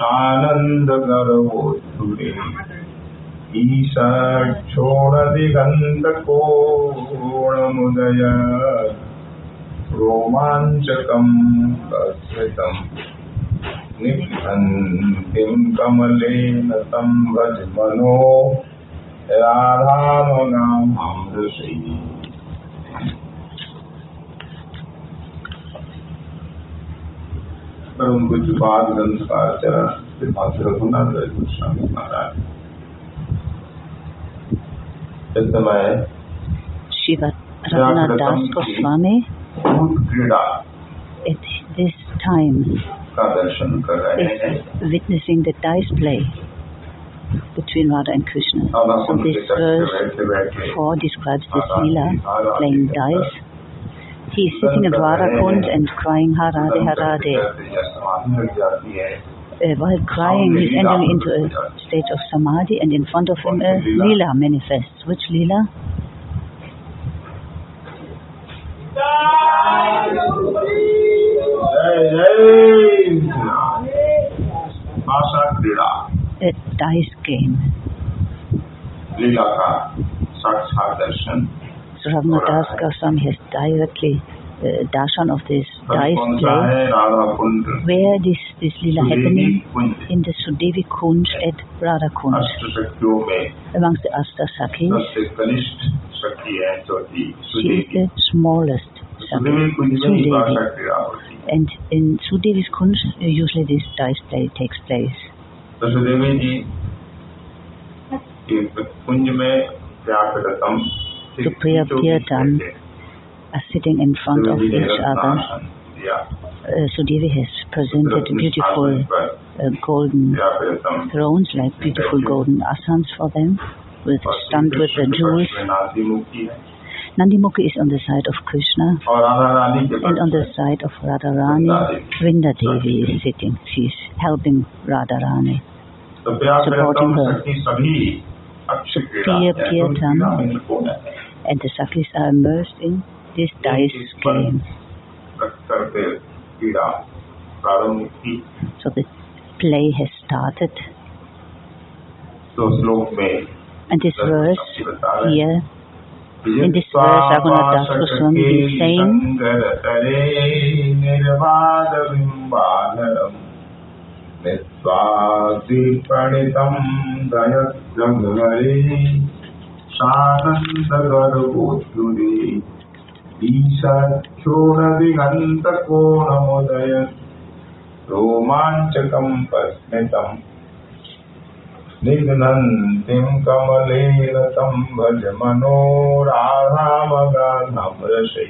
सानंद गर्वोस्तुले ईशा क्षोण दिगंत कोणमुदय रोमांचकम कस्मितम निघ्नन्तिम कमलेन भज मनो राधामनामृषि परम पूज्य ग्रंथ का चरण। श्रीमद रघुनाथ गोस्वामी महाराज इस समय Shiva Raghunath Das Goswami भूत क्रीड़ा at this time का दर्शन कर रहे हैं is witnessing the dice play between Radha and Krishna. अब So हम this उनके तट verse पे बैठे बैठे 4 describes this Leela playing dice. He is sitting at Radha Kund and crying Harade Harade. uh, while crying, he's entering into a state of samadhi, and in front of him a äh, lila manifests. Which lila? A äh, dice game. Lila ka saksha darshan. So Ramnadas Goswami um, has directly uh, darshan of this Dice place where this, this lila happening? In the Sudevi Kunj at Radha Kund amongst the Asta Sakhis. She is the smallest Sakhi, Sudevi. And in Sudevi's Kunj usually this Dice play takes place. The prayer, prayer done are sitting in front of each other. Uh, Sudevi has presented beautiful uh, golden thrones, like beautiful golden asans for them, with studded with the jewels. Nandimukhi is on the side of Krishna, and on the side of Radharani, Vrinda Devi is sitting. She is helping Radharani, supporting her. Priya Kirtan and the Sakis are immersed in this dice game. So the play has started. And this verse here. In this verse Raghunath Das Goswami is saying Nisvasi Pranitam ईशक्षोणदिगन्तकोणमुदय रोमाञ्चकं पस्मितम् निघ्नन्तिं कमलेन तं भज मनो राधामगाधं रसै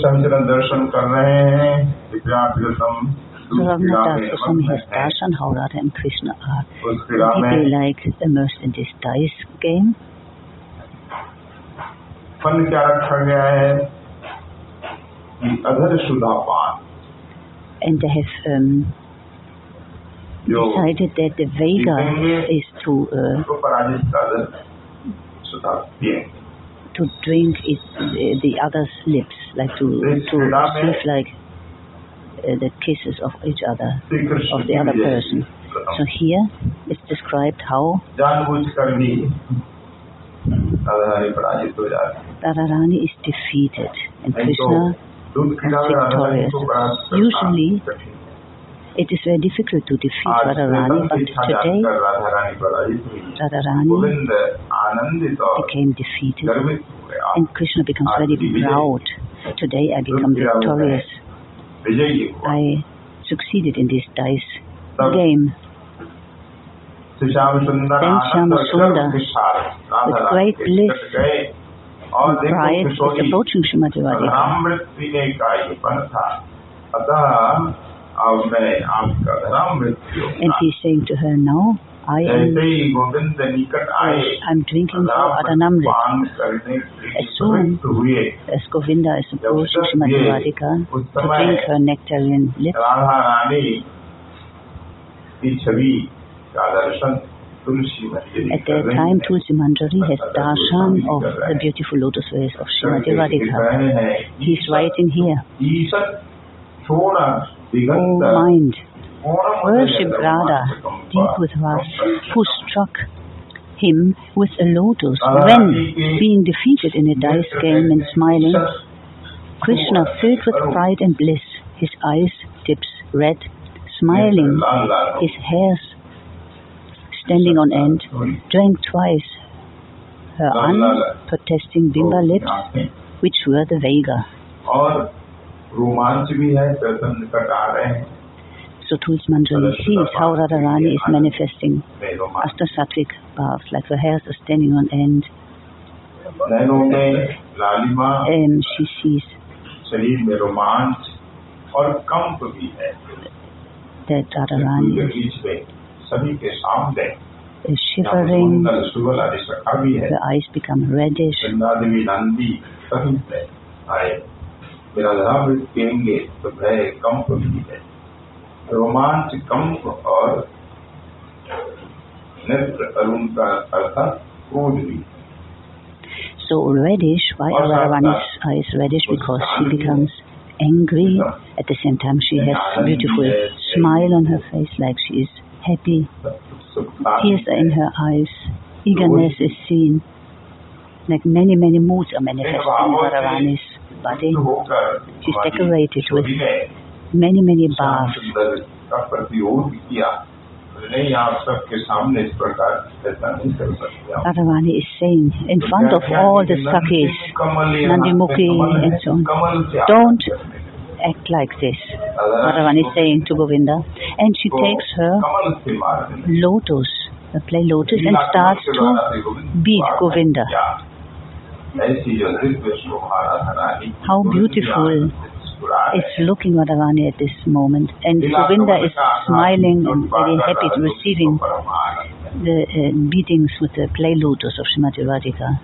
संचरण दर्शन कर रहे हैं has darshan how Radha and Krishna are deeply like immersed in this dice game. Fun क्या रखा गया है कि अधर शुदा पान And they have um, जो decided that the Vega is to uh, को पराजित कर सुधा पिए to drink it, the, the other's lips, like to to receive like uh, the kisses of each other Shri Krishna of the other person. So here it's described how Radharani is defeated and, Krishna is victorious. Usually, it is very difficult to defeat Radharani, but today Radharani became defeated and Krishna becomes very proud. Today I become victorious. I succeeded in this dice game. Shyam Sundar with great bliss the bride is approaching Srimati Radhika. And he's saying to her, now I am, I'm drinking for Adharamrit. As soon as Govinda is approaching Shrimati Radhika to drink her nectarian lips, at that time, Tulsi Manjari has darshan of the beautiful lotus ways of Srimati Radhika. He is writing here, O oh, mind, worship Radha. deep with us, who struck him with a lotus when, being defeated in a dice game and smiling, Krishna filled with pride and bliss, his eyes tips red, smiling, his hairs standing on end, drank twice her unprotesting bimba lips, which were the vega. So Tulsi Manjari sees how Radharani is manifesting. Asta Satvik paths, like her hairs are standing on end. And she sees that Radharani is सभी के सामने is यहाँ पर shivering, सुंदर सुगल आदि सखा भी है her eyes become reddish. Ganga Devi Nandi सभी से आए मेरा धर्म कहेंगे तो भय कंप भी है रोमांच कंप और नेत्र अरुण का अर्थात क्रोध भी So reddish, why are Radharani's eyes reddish? Because she becomes angry. At the same time, she has a beautiful smile on her face, like she is happy. Tears are in her eyes. Eagerness is seen. Like many, many moods are manifested in Radharani's body. She's decorated with many, many baths. Radharani is saying in front of all the Sakis, Nandimukhi and so on, don't act like this. Radharani is saying to Govinda. And she takes her lotus, the play lotus and starts to beat Govinda. How beautiful is looking Radharani at this moment. And Govinda is smiling and very happy to receiving the uh, beatings with the play lotus of Srimati Radhika.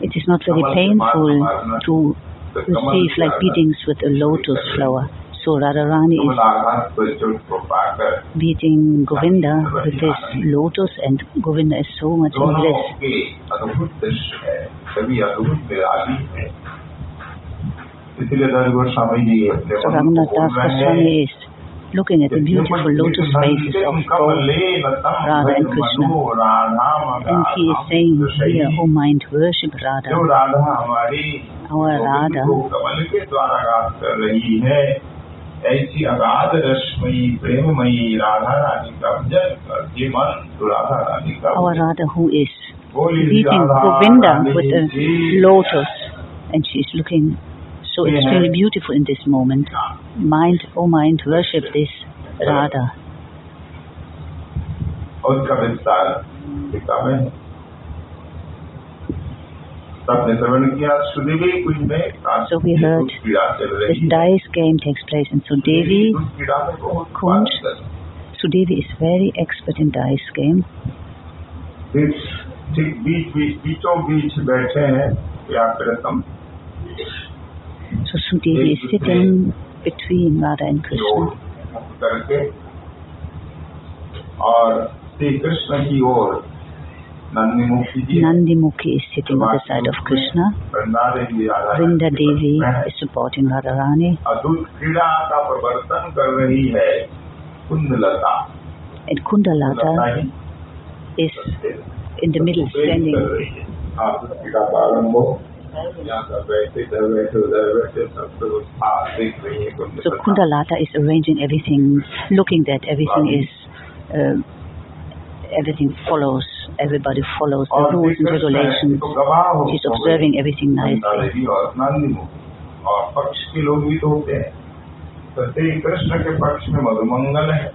It is not very painful to receive like beatings with a lotus flower. So Radharani is beating Govinda with his lotus and Govinda is so much in bliss. So Ramanath Das Goswami is looking at the beautiful lotus faces of both Radha and Krishna. And he is saying here, O mind, worship जो Radha. Radha हमारी Our Radha को कमल के द्वारा गात कर रही है ऐसी अगाध रश्मयी प्रेममयी राधा रानी का भजन कर ये मन तो राधा रानी का our Radha who is बोली beating Radha Govinda Rani with a ji. lotus and she is looking so extremely beautiful in this moment. Mind, oh mind, worship this Radha. और उसका विस्तार टीका में है। सबने श्रवण किया सुदेवी कुंज में So we heard दूध पीड़ा चल This रही है dice game takes place in Sudevi. दूध पीड़ा में बहुत कुंज। बात है। Sudevi is very expert in dice game. फिर ठीक बीच बीच बीचों बीच बैठे हैं या कृतम So Sudevi is sitting between Radha and जो Krishna. मुख करके और श्री कृष्ण की ओर नंदी मुखी जी Nandi Mukhi is sitting at the side of Krishna. Vrinda Devi Radha Vrinda रानी के Devi पक्ष में है। is supporting Radharani. अद्भुत क्रीड़ा का प्रवर्तन कर रही है Kundlata And Kundalata Lata he is in the middle प्रेम कर standing. So Kundalata is arranging everything, looking that everything is, uh, everything follows, everybody follows the rules and regulations. She's observing everything nicely.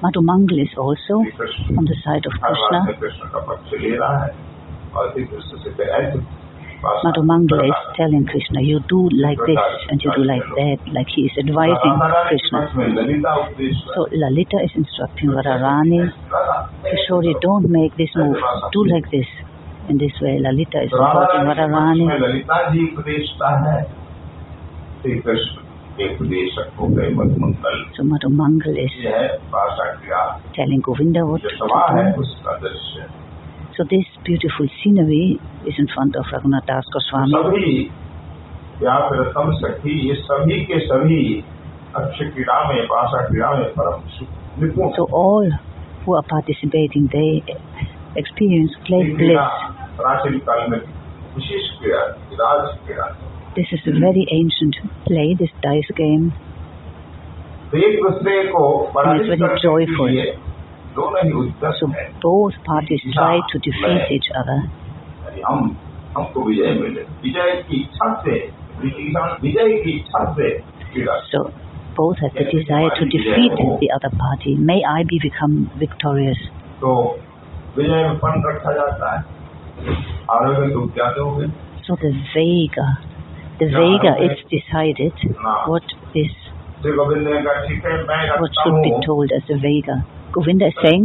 Madhumangal is also on the side of Krishna. Madhu Mangala is telling Krishna, you do like this and you do like that, like he is advising Krishna. So Lalita is instructing Radharani, Kishori, don't make this move, do like this. In this way, Lalita is supporting Radharani. So Madhu Mangal is telling Govinda what to do. So this beautiful scenery is in front of Raghunath Das Goswami. So all who are participating, they experience great bliss. This is a very ancient play, this dice game. It's very joyful. So both parties try to defeat each other. So both have the desire to defeat the other party. May I be become victorious. So the Vega, the Vega is decided what is what should be told as the Vega. Govinda is saying,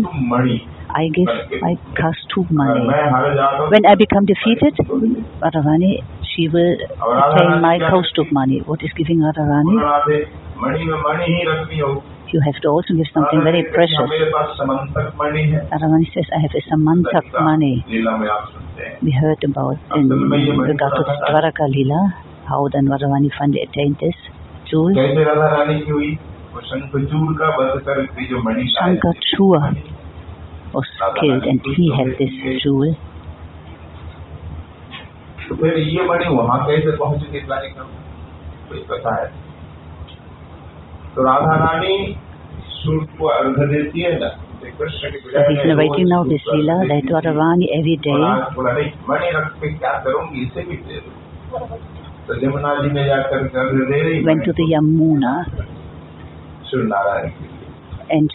I give, I cast two money. When I become defeated, Radharani, she will obtain my Kaustubh mani. What is giving Radharani? You have to also give something very precious. Radharani says, I have a Samantak money. We heard about in regard to Dwaraka Lila, how then Radharani finally attained this jewel. वो शंखचूर का वध करके जो मणि Shankachua was killed and he had this jewel. तो फिर ये मणि वहाँ कैसे पहुँची थी प्लानिंग कोई पता है तो राधा रानी सूर्य को अर्घ देती है ना But he's narrating now this Leela that Radharani every day went to the Yamuna Surya and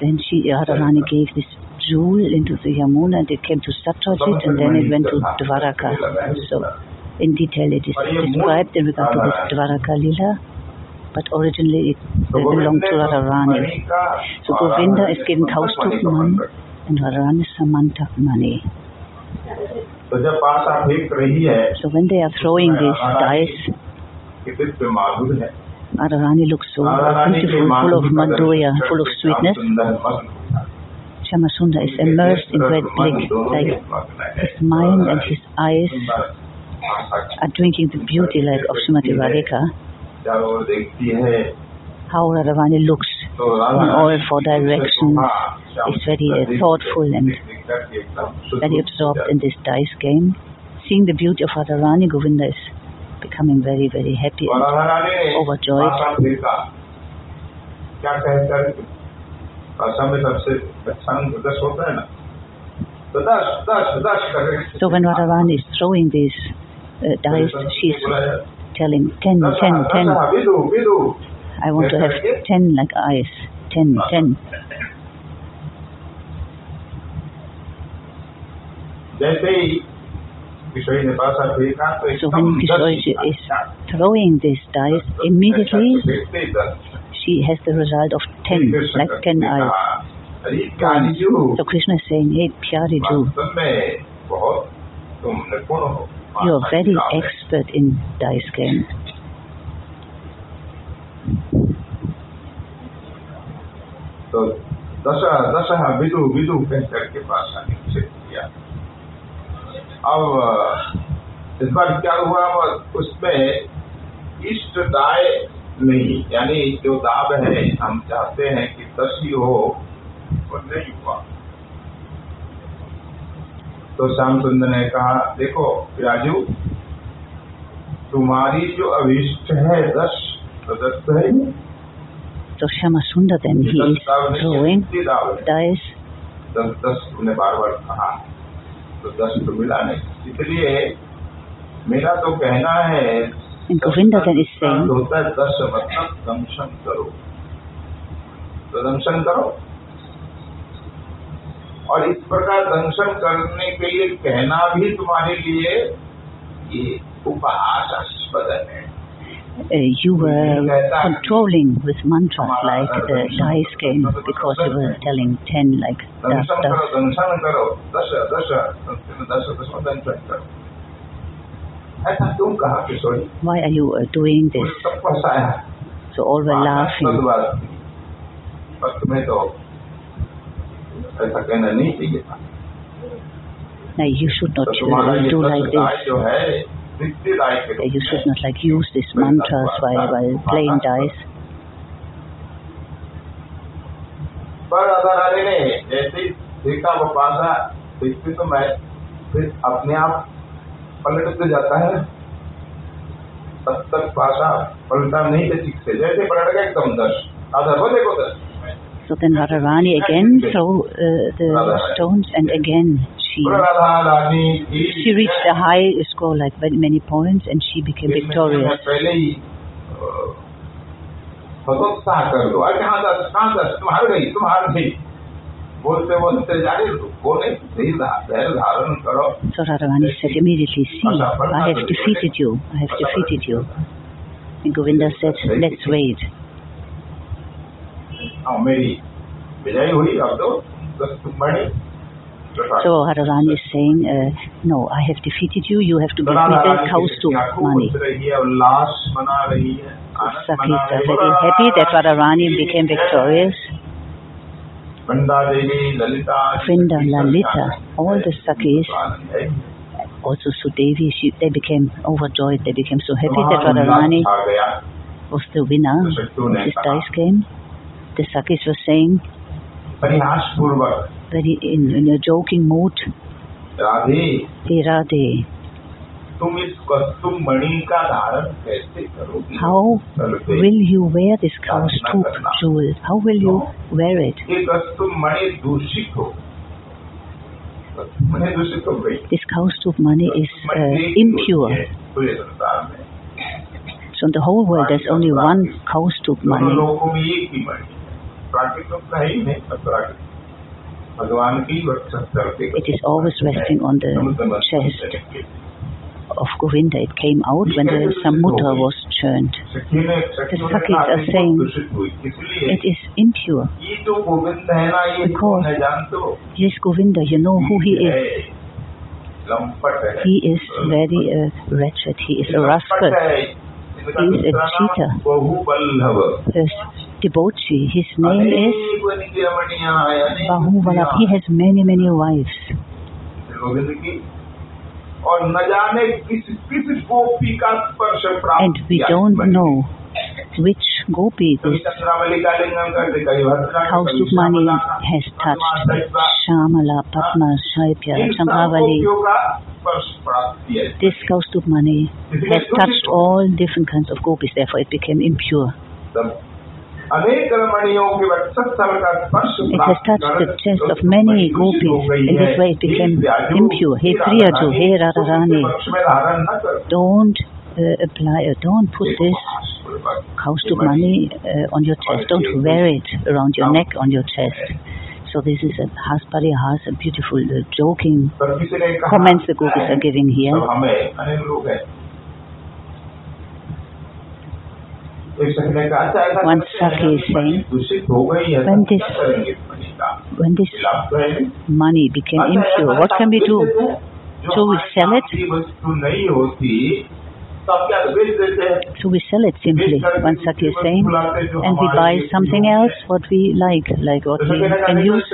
Then she Radharani gave this jewel into the Yamuna and it came to Satrajit and then it went to Dvaraka. So in detail it is described. in regard to this Dvaraka Lila. But originally it belonged to Radharani. So Govinda is given Kaustubh mani and Radharani is Samantha money. So when they are throwing these dice, Radharani looks so beautiful, full of madhurya, full of sweetness. Shamasunda is immersed in red bliss, like his mind and his eyes are drinking the beauty like of Srimati Radhika. How Radharani looks in all four directions is very thoughtful and very absorbed in this dice game. Seeing the beauty of Radharani Govinda is becoming very, very happy and overjoyed. So when Radharani is throwing these uh, dice, she's telling 10, 10, 10. I want to have 10 like eyes, 10, 10. so when Kishori is throwing this dice, immediately she has the result of 10, black 10 eyes. So Krishna is saying, hey Pyariju, you are very expert in dice game. So, दशा दशा विदु विदु कहकर के पास आने से किया अब इस बार क्या हुआ उसमें इष्ट दाय नहीं यानी जो दाब है हम चाहते हैं कि दस ही हो वो नहीं हुआ। तो श्याम सुंदर ने कहा देखो राजू तुम्हारी जो अभिष्ट है दस तो दस तो है ही। So Shama Sundar then, he is throwing dice. दस दस तुमने बार बार कहा। तो दस तो मिला नहीं। इसलिए मेरा तो कहना है होता है दस मतलब दंशन करो। तो दंशन करो। और इस प्रकार दंशन करने के लिए कहना भी तुम्हारे लिए ये उपहासास्पद है। uh, you were controlling with mantras like the uh, game because you were telling 10 like that stuff. Why are you uh, doing this? So all were laughing. Now you should not uh, do like this. जो है सिद्धिदायी के Uh, You should not like use these mantras while, while playing dice. पर अगर अरे ने जैसे ही देखा वो पासा देखते तो मैं फिर अपने आप पलट से जाता है तब तक पासा पलटा नहीं थे ठीक से जैसे पलट गया एकदम दस अधर वो देखो दस So then Radharani again threw uh, the stones and again she Radha Rani की she reached a high score like very many points and she became दिन में victorious. पहले ही अ, हतोत्साह कर दो अरे कहाँ दस कहाँ दस तुम हार गई तुम हार गई बोलते बोलते जाने दो बोले सही धैर्य धारण करो So Radharani said immediately, see, I have defeated you, I have defeated you. And Govinda said, let's wait. हाँ मेरी विजय हुई अब तो दस तुम बड़ी so Radharan is saying, uh, no, I have defeated you, you have to give me the cows to money. Is very happy that Radharani became victorious. Vrinda, Lalita, all the Sakis, also Sudevi, she, they became overjoyed, they became so happy that Radharani was the winner of this dice game. The Sakis were saying, but in, in a joking mood. Radhe. Hey, Radhe. How will you wear this kaustubh jewel? How will you wear it? This kaustubh mani is uh, impure. So in the whole world there's only one kaustubh mani. It is always resting on the chest of Govinda. It came out when the Samudra was churned. The Sakis are saying it is impure because this Govinda, you know who he is. He is very uh, wretched. He is a rascal. He is a cheater. His debauchee. His name is Bahuvala. He has many, many wives. And we don't know which gopi this house has touched. Shamala, Padma, Shaibya, Sambhavali. This Kaustubmani has touched all different kinds of gopis, therefore it became impure. It has touched the chest of many gopis. In this way it became impure. Hey Priyaju, Hey Radharani, don't uh, apply, uh, don't put this kaustubh mani uh, on your chest. Don't wear it around your neck, on your chest. So this is a haspari has a beautiful uh, joking comments the gopis are giving here. One Sakhi is saying, when this, when this money became impure, what can we do? So we sell it? So we sell it simply, one Sakhi is saying, and we buy something else, what we like, like what we can use.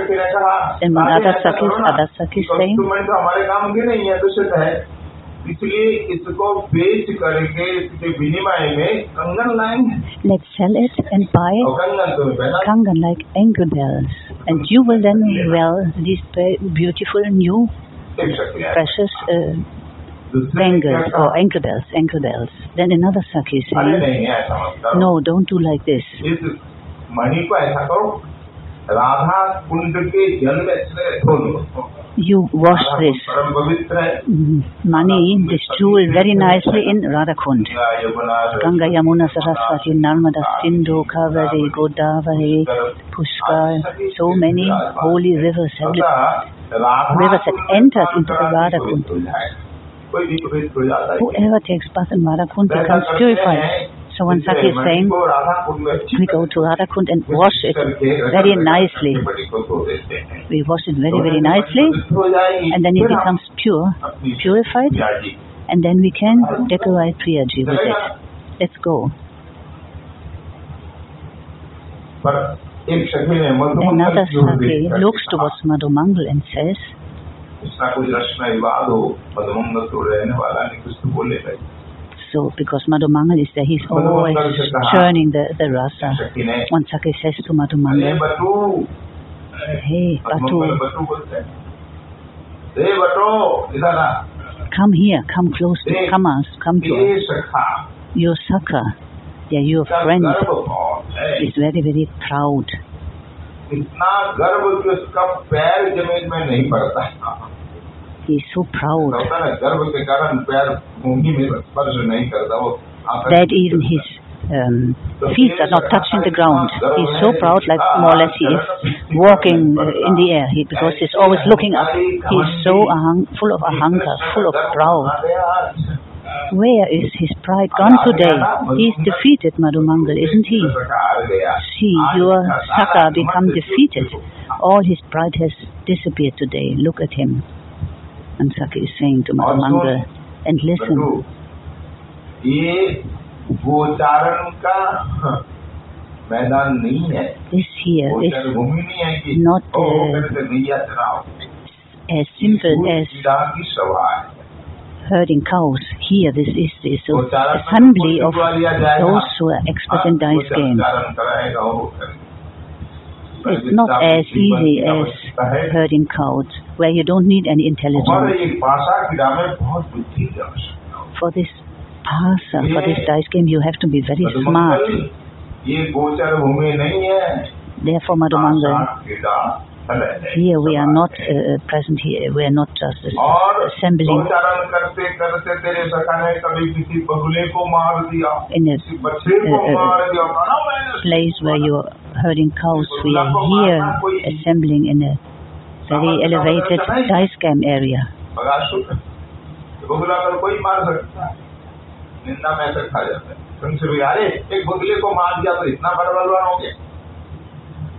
And one other Sakhi, other Sakhi is saying, इसलिए इसको बेच करके इसके विनिमय में कंगन लाएंगे Let's sell it and buy और कंगन तो पहना kangan like ankle bells. And you will then wear these be- beautiful new देख सकते हैं precious uh, दूसरे ने क्या bangles कहा? or ankle bells, ankle bells. Then another Sakhi is अरे saying, नहीं ऐसा मत करो no, don't do like this. Radha Kund के जल में से धो You wash this है mm, money, this jewel, very nicely in Radhakund. Ganga, Yamuna, Saraswati, Narmada, Sindhu, Kaveri, Godavari, Pushkar, so many holy rivers have rivers that enters into the में Radha कोई Kund. हो जाए, कोई भी पवित्र हो जाता है Whoever takes bath in Radhakund becomes purified. someone saki is saying, we go to Radhakund and wash it very nicely. We wash it very, very nicely and then it becomes pure, purified and then we can decorate Priyaji with it. Let's go. Another Sakhi looks towards Madhumangal and says, so because Madhumangal is there, he's always churning the, the rasa. सखी ने One Saki says to अरे Madhumangal, बटू hey, Madhumangal Batu, बटू बोलते हैं ए बटो इधर आ come here, come close to, come us, come to ये us. सखा Your Saka, yeah, your का friend गर्व बहुत है is very, very proud. इतना गर्व कि उसका पैर जमीन में नहीं पड़ता He's so proud that even his um, feet are not touching the ground. He's so proud, like more or less he is walking in the air he, because he's always looking up. He's so full of ahankar, full of pride. Where is his pride gone today? He's defeated, Madhumangal, isn't he? See, your Saka become defeated. All his pride has disappeared today. Look at him. And Saki is saying to Madhumanga, and listen. This here is not uh, as simple as herding cows. Here, this is this assembly of those who are expert in dice games. It's not as easy as herding cows where you don't need any intelligence. For this pasa, for this dice game, you have to be very smart. Therefore, Madhumanga, here we are not uh, present here, we are not uh, just uh, uh, assembling. In a uh, place where you are herding cows, we are here assembling in a very elevated dice game area. मार निंदा में ऐसे खा जाता है। तुमसे भी अरे एक बगुले को मार दिया तो इतना बड़ा बलवान हो गया।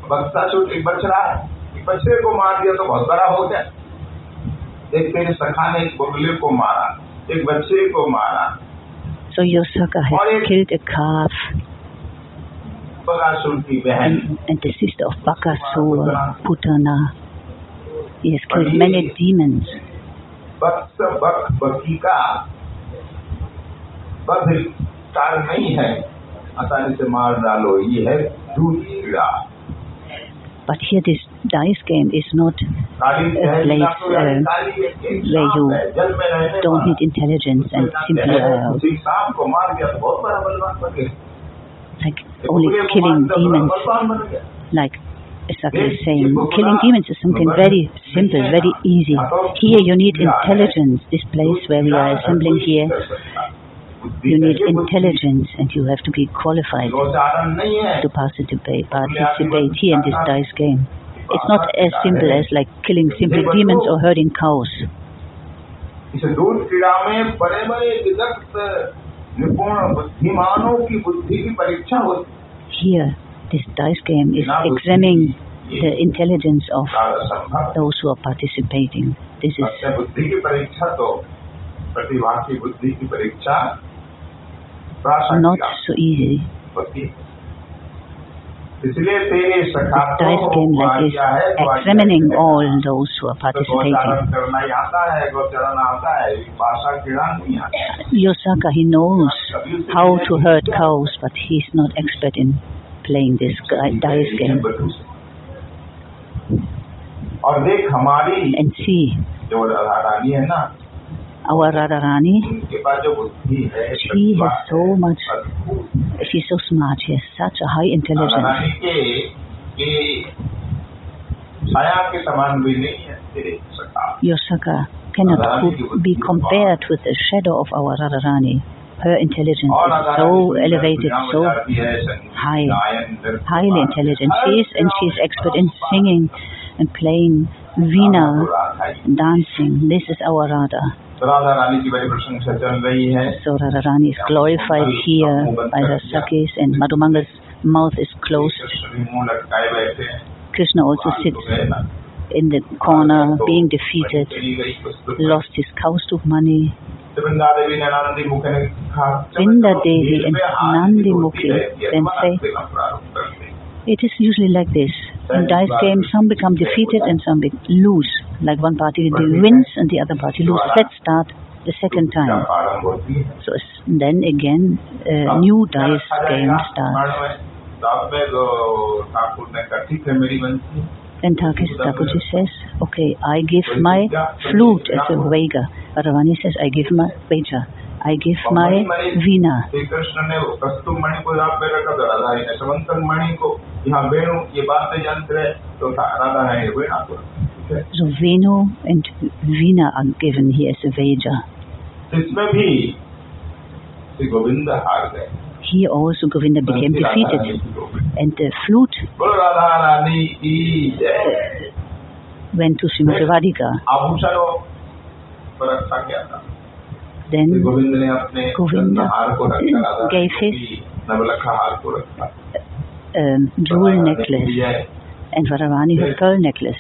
बक्सा छूट एक बछड़ा है। एक बछड़े को मार दिया तो बहुत बड़ा हो गया। एक तेरे सखा ने एक बगुले को मारा। एक बच्चे को मारा। So Yosaka has killed a calf. बगासुर की बहन। And, and the sister of Bakasura, Putana. He has killed many demons. बक्स बक बकी का बध कार नहीं है आसानी से मार डालो ये है दूध कीड़ा But here this dice game is not Kali A place, uh, where you don't need intelligence and simply uh, किसी सांप को मार दिया तो बहुत बड़ा बलवान बन गया like only killing demons. बलवान बन गया Like exactly the same. Killing demons is something very simple, very easy. Here you need intelligence. This place where we are assembling here, you need intelligence and you have to be qualified to participate, participate here in this dice game. It's not as simple as like killing simple demons or herding cows. Here, this dice game is examining the intelligence of those who are participating. This is not so easy. The dice game like this, examining all those who are participating. Yosaka, he knows how to hurt cows, but he's not expert in playing this dice game and see our Radharani, she has so much, she's so smart, she has such a high intelligence. Your Saka cannot be compared with the shadow of our Radharani her intelligence is so elevated, so high, highly intelligent. She is, and she is expert in singing and playing veena, dancing. This is our Radha. So Radha Rani is glorified here by the Sakis and Madhumanga's mouth is closed. Krishna also sits in the corner being defeated, lost his cows money, Vrindadevi and Nandi Mukhi then say, it is usually like this. In dice game, some become defeated and some lose. Like one party wins and the other party loses. Let's start the second time. So then again, uh, a new dice game starts. and Turkish, Takuji says, okay, I give my flute as a vega. Ravani says, I give my vega. I give my vina. So Venu and Vina are given here as a vega. इसमें Here also Govinda became defeated. And the flute uh, went to Srimati Radhika. Then Govinda gave his uh, um, jewel necklace and Radharani her pearl necklace.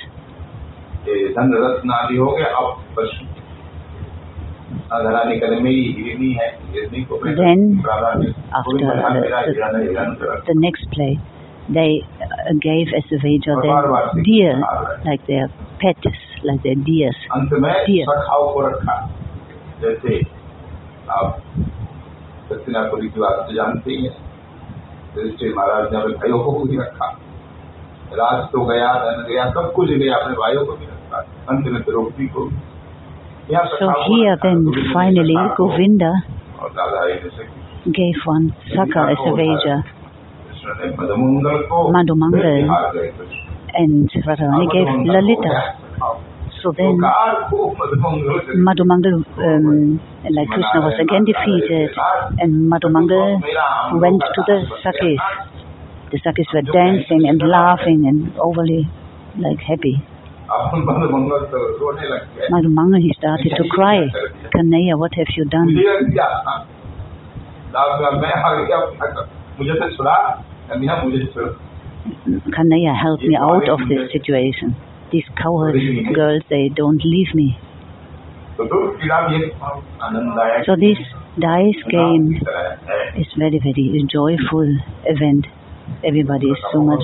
धन रत्न आदि हो है हिरनी को Then, after the- the- next play, they uh, gave as a bar their deer, like their pets, like their deers. अंत में Dear. को रखा जैसे आप दक्षिणापुरी की बात तो जानते ही हैं युधिष्ठिर महाराज ने अपने भाइयों को भी रखा राज तो गया धन गया सब कुछ गया अपने भाइयों को भी रखा अंत में द्रौपदी को भी। So here then finally Govinda gave one Saka as a Veja. Madhumangal and Radharani gave Lalita. So then Madhumangal, um, like Krishna, was again defeated and Madhumangal went to the Sakis. The Sakis were dancing and laughing and overly like happy. My Madhumanga, he started to cry. Kanhaiya, what have you done? Kanhaiya, help me out of this situation. These coward girls, they don't leave me. So this dice game is very, very joyful event. Everybody is so much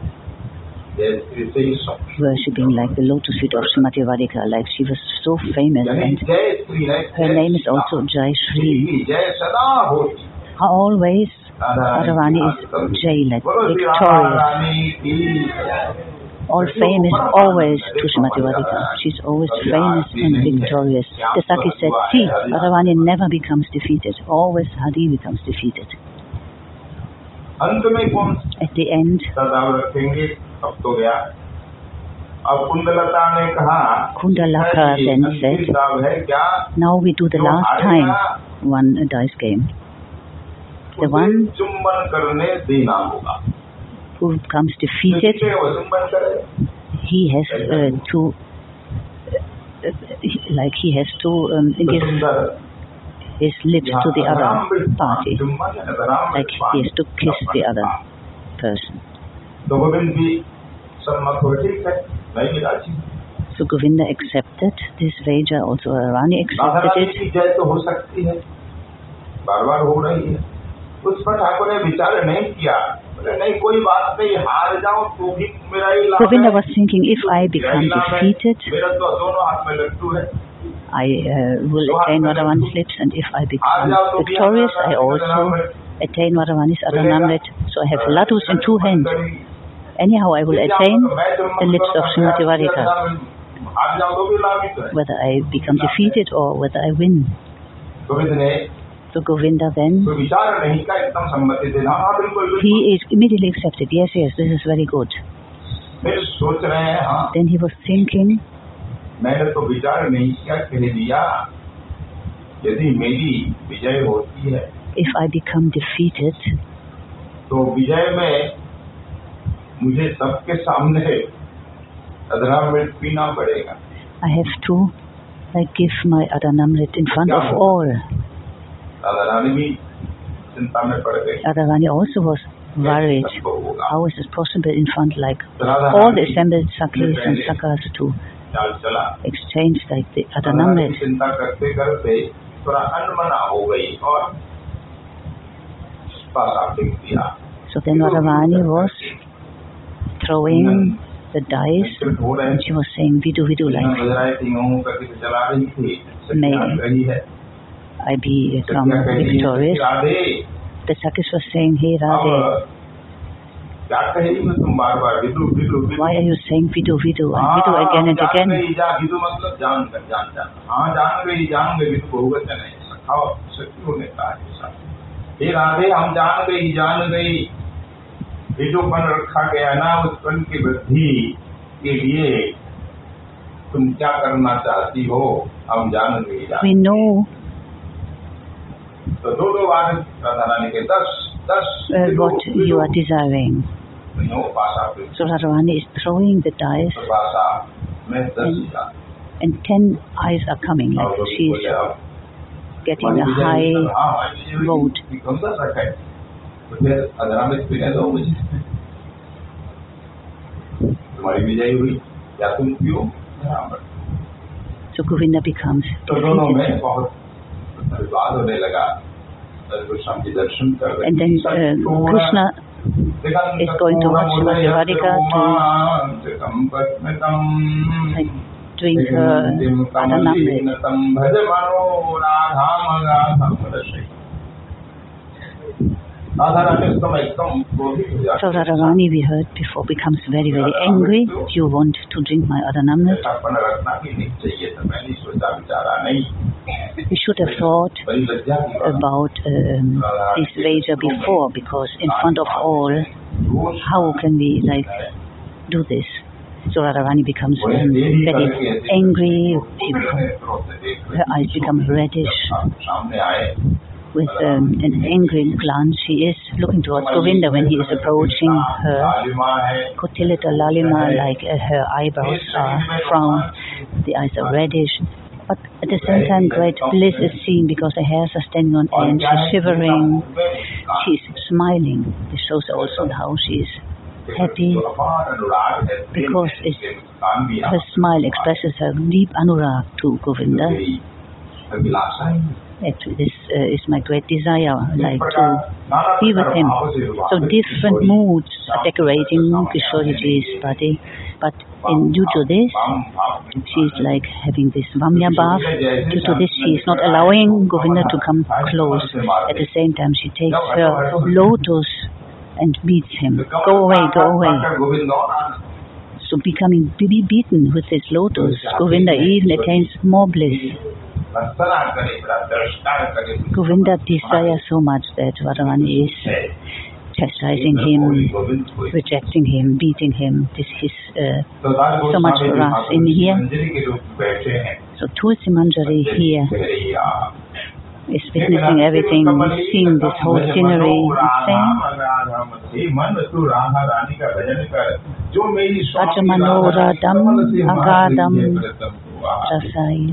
worshipping like the lotus feet of Srimati Radhika, like she was so famous and her name is also Jai Shri. Always Radharani is Jai, like victorious all famous always to Srimati Radhika. She's always famous and victorious. The Saki said, see, Radharani never becomes defeated. Always Hadi becomes defeated. At the end, गया अब कुंडलता ने कहा Kundalata then said, now we do the last time one dice game. The one who comes defeated, he has uh, to, uh, like he has to um, give his lips to the other party, like he has to kiss the other person. So Govinda accepted this wager. also Rani accepted it. हो रही है उस पर ठाकुर ने विचार नहीं किया Govinda was thinking, if I become defeated, I uh, will attain Radharani's lips, and if I become victorious, I also attain Radharani's Adharamrit. So I have laddus in two hands anyhow I will attain the lips of Srimati Radhika, whether I become defeated or whether I win. So Govinda then, he is immediately accepted. Yes, yes, this is very good. Then he was thinking, if I become defeated, मुझे सबके सामने अदरा अमृत पीना पड़ेगा। I have to I give my Adharamrit in front of all. Radharani also was worried. How is it possible in front like all the assembled Sakis and Sakas to exchange like the Adharamrit? So then Radharani was throwing the dice विचलित हो रहे and she was saying vidu vidu like बजराए सिंहों करके तो चला रही थी मैं- सत्या रही है I become सत्या कह रही है victorious. Radhe The Sakis was saying, Hey Radhe, अब क्या कहेगी मैं तुम बार बार विदु विदु विदु why are you saying vidu vidu and vidu हाँ, again and जान again? गई जा विदु मतलब जान कर जान जान हाँ जान गई जान गई विदु बहुवचन है सखाओ सत्य ने कहा ऐसा हे राधे हम जान गई जान गई ये जो पन रखा गया ना उस पन की वृद्धि के लिए तुम क्या करना चाहती हो हम जान गई जान We know तो दो दो बार राधा रानी के दस दस uh, what you are desiring. No पासा पे So Radharani is throwing the dice पासा में दस या and ten eyes are coming. और Like तो she बोले is अब getting a high vote. है तो फिर में पीने दो मुझे तुम्हारी विजय हुई या तुम पियो So Govinda becomes तो दोनों में बहुत विवाद होने लगा कृष्ण के दर्शन कर रहे And then uh, Krishna is going to watch Srimati Radhika like drink her Adhanamrit. So that Radharani we heard before becomes very, very angry. You want to drink my Adharamrit? You should have thought about um, this wager before because in front of all, how can we like do this? So Radharani becomes um, very angry, her eyes become reddish with um, an angry glance. He is looking towards Govinda when he is approaching her. Kotilita Lalima, like uh, her eyebrows are frown; the eyes are reddish. But at the same time, great bliss is seen because the hairs are standing on end. She's shivering. She's smiling. This shows also how she is happy because her smile expresses her deep anurag to Govinda. Actually, this uh, is my great desire, like to be with him. So different moods are decorating Kishoriji's body, but in due to this, she is like having this Vamya bath. Due to this, she is not allowing Govinda to come close. At the same time, she takes her lotus and beats him. Go away, go away. So becoming be beaten with this lotus, Govinda even attains more bliss. Govinda desires so much that Radharani is chastising him, rejecting him, beating him. This is uh, so much for us in here. So Tulsi Manjari here is witnessing everything, seeing this whole scenery saying, Rajamanoradam agadam Rasai.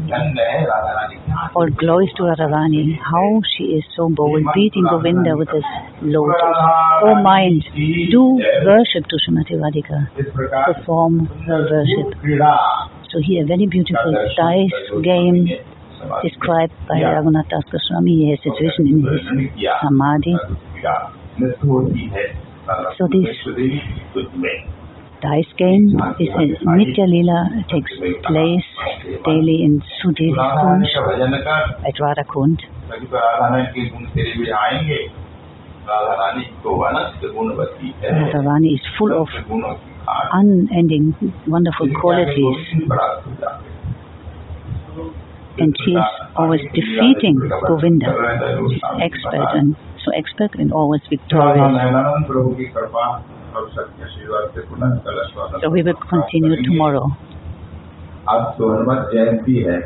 All glories to Radharani, how she is so bold, beating Govinda with his lotus. O mind, do worship to Srimati Radhika, perform her worship. So here, very beautiful dice game described by Raghunath Das Goswami. He has this vision in his samadhi. So this dice game. Is a Nitya Lila takes place daily in Sudhiri Kund at Radha Kund. Radha is full of unending wonderful qualities. And she is always defeating Govinda. Expert and so expert and always victorious. Narayan प्रभु की कृपा और सत्य आशीर्वाद से पुनः कल स्वागत So we will continue tomorrow. आज तो हनुमत जयंती है